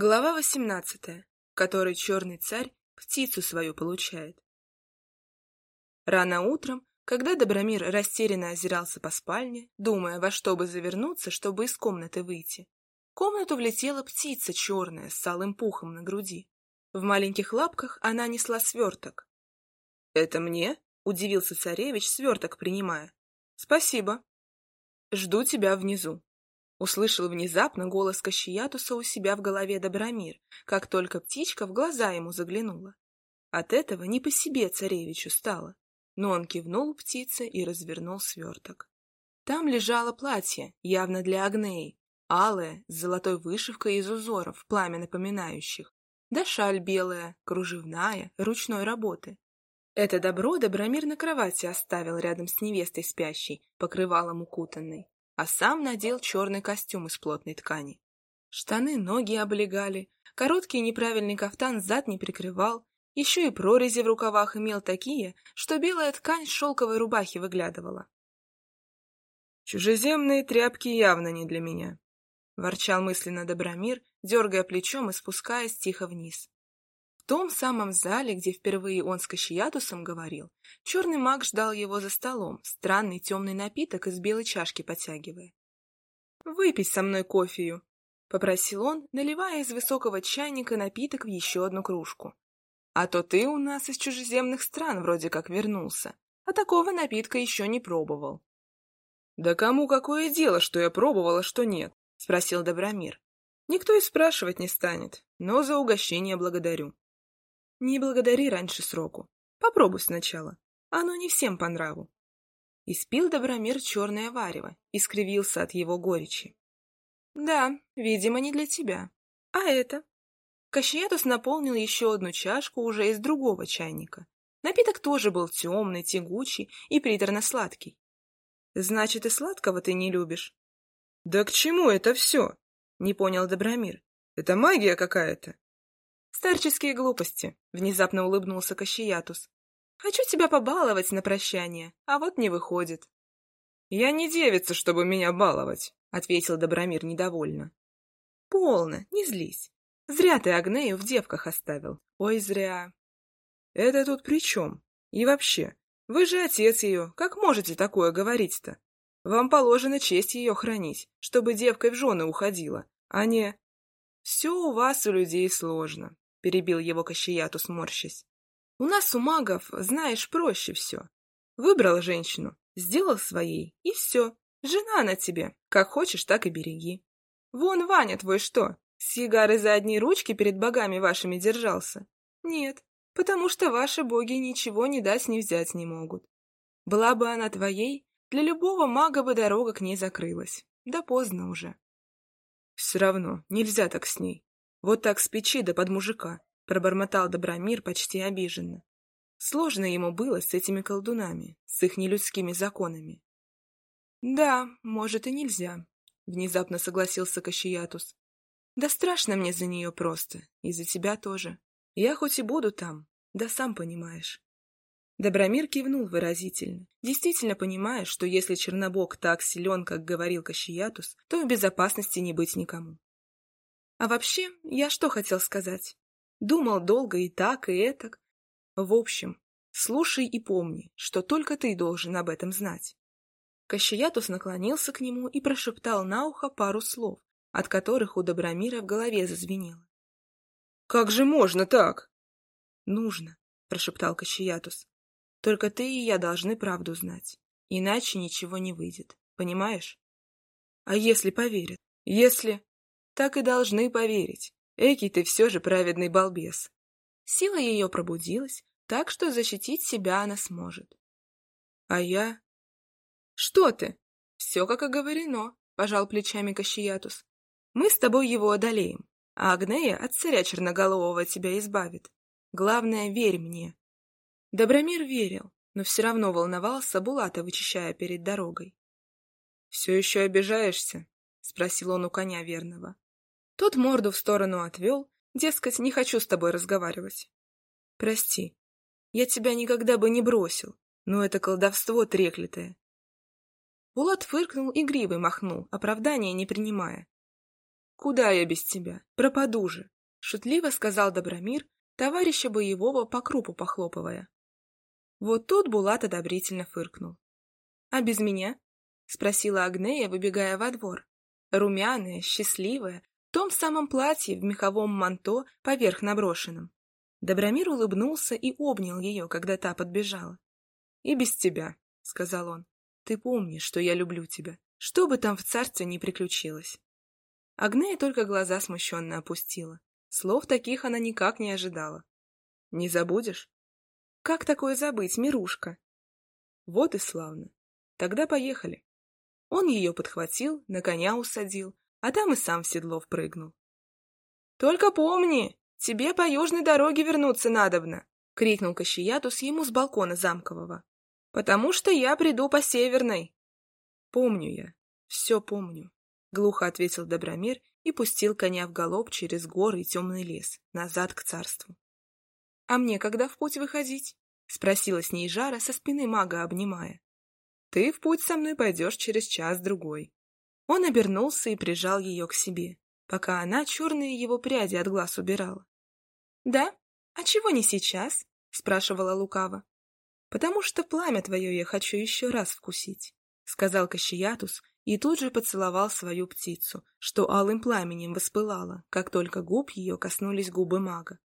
Глава восемнадцатая, в которой черный царь птицу свою получает. Рано утром, когда Добромир растерянно озирался по спальне, думая, во что бы завернуться, чтобы из комнаты выйти, в комнату влетела птица черная с алым пухом на груди. В маленьких лапках она несла сверток. — Это мне? — удивился царевич, сверток принимая. — Спасибо. — Жду тебя внизу. Услышал внезапно голос Кащиятуса у себя в голове Добромир, как только птичка в глаза ему заглянула. От этого не по себе царевичу стало, но он кивнул птице и развернул сверток. Там лежало платье, явно для Агнеи, алое, с золотой вышивкой из узоров, пламя напоминающих, да шаль белая, кружевная, ручной работы. Это добро Добромир на кровати оставил рядом с невестой спящей, покрывалом укутанной а сам надел черный костюм из плотной ткани. Штаны ноги облегали, короткий неправильный кафтан зад не прикрывал, еще и прорези в рукавах имел такие, что белая ткань шелковой рубахи выглядывала. «Чужеземные тряпки явно не для меня», — ворчал мысленно Добромир, дергая плечом и спускаясь тихо вниз том самом зале, где впервые он с Кащиятусом говорил, черный маг ждал его за столом, странный темный напиток из белой чашки подтягивая. «Выпей со мной кофею», — попросил он, наливая из высокого чайника напиток в еще одну кружку. «А то ты у нас из чужеземных стран вроде как вернулся, а такого напитка еще не пробовал». «Да кому какое дело, что я пробовал, а что нет?» — спросил Добромир. «Никто и спрашивать не станет, но за угощение благодарю». Не благодари раньше сроку. Попробуй сначала. Оно не всем по нраву. Испил Добромир черное варево и скривился от его горечи. Да, видимо, не для тебя. А это? Кащиятус наполнил еще одну чашку уже из другого чайника. Напиток тоже был темный, тягучий и приторно-сладкий. Значит, и сладкого ты не любишь? Да к чему это все? Не понял Добромир. Это магия какая-то. «Старческие глупости», — внезапно улыбнулся Кащиятус. «Хочу тебя побаловать на прощание, а вот не выходит». «Я не девица, чтобы меня баловать», — ответил Добромир недовольно. «Полно, не злись. Зря ты Агнею в девках оставил. Ой, зря». «Это тут при чем? И вообще, вы же отец ее, как можете такое говорить-то? Вам положено честь ее хранить, чтобы девкой в жены уходила, а не...» «Все у вас, у людей, сложно. — перебил его Кащияту, сморщась. — У нас, у магов, знаешь, проще все. Выбрал женщину, сделал своей, и все. Жена на тебе. Как хочешь, так и береги. Вон Ваня твой что, с сигарой за одни ручки перед богами вашими держался? Нет, потому что ваши боги ничего не дать не взять не могут. Была бы она твоей, для любого мага бы дорога к ней закрылась. Да поздно уже. Все равно, нельзя так с ней. Вот так с печи да под мужика, — пробормотал Добромир почти обиженно. Сложно ему было с этими колдунами, с их нелюдскими законами. — Да, может, и нельзя, — внезапно согласился Кащиятус. — Да страшно мне за нее просто, и за тебя тоже. Я хоть и буду там, да сам понимаешь. Добромир кивнул выразительно, действительно понимая, что если Чернобог так силен, как говорил Кащиятус, то в безопасности не быть никому. А вообще, я что хотел сказать? Думал долго и так, и этак. В общем, слушай и помни, что только ты должен об этом знать. Кащеятус наклонился к нему и прошептал на ухо пару слов, от которых у Добромира в голове зазвенело. — Как же можно так? — Нужно, — прошептал Кащеятус. — Только ты и я должны правду знать, иначе ничего не выйдет, понимаешь? — А если поверят? Если так и должны поверить. Эки ты все же праведный балбес. Сила ее пробудилась, так что защитить себя она сможет. А я... Что ты? Все как оговорено, пожал плечами Кащиятус. Мы с тобой его одолеем, а Агнея от царя черноголового тебя избавит. Главное, верь мне. Добромир верил, но все равно волновался, Булата вычищая перед дорогой. — Все еще обижаешься? — спросил он у коня верного. Тот морду в сторону отвел, дескать, не хочу с тобой разговаривать. Прости, я тебя никогда бы не бросил, но это колдовство треклятое. Булат фыркнул и гривой махнул, оправдания не принимая. Куда я без тебя? Пропаду же!» — шутливо сказал Добромир, товарища боевого по крупу похлопывая. Вот тут Булат одобрительно фыркнул. «А без меня?» — спросила Агнея, выбегая во двор. Румяная, счастливая, том самом платье в меховом манто поверх наброшенном. Добромир улыбнулся и обнял ее, когда та подбежала. «И без тебя», — сказал он. «Ты помнишь, что я люблю тебя, что бы там в царстве ни приключилось». Агнея только глаза смущенно опустила. Слов таких она никак не ожидала. «Не забудешь?» «Как такое забыть, Мирушка?» «Вот и славно. Тогда поехали». Он ее подхватил, на коня усадил, а там и сам в седло впрыгнул. «Только помни, тебе по южной дороге вернуться надобно!» — крикнул Кащиятус ему с балкона замкового. «Потому что я приду по северной!» «Помню я, все помню», — глухо ответил Добромир и пустил коня в галоп через горы и темный лес, назад к царству. «А мне когда в путь выходить?» — спросила с ней Жара, со спины мага обнимая. «Ты в путь со мной пойдешь через час-другой». Он обернулся и прижал ее к себе, пока она черные его пряди от глаз убирала. «Да? А чего не сейчас?» — спрашивала лукаво. «Потому что пламя твое я хочу еще раз вкусить», — сказал Кащиятус и тут же поцеловал свою птицу, что алым пламенем воспылала, как только губ ее коснулись губы мага.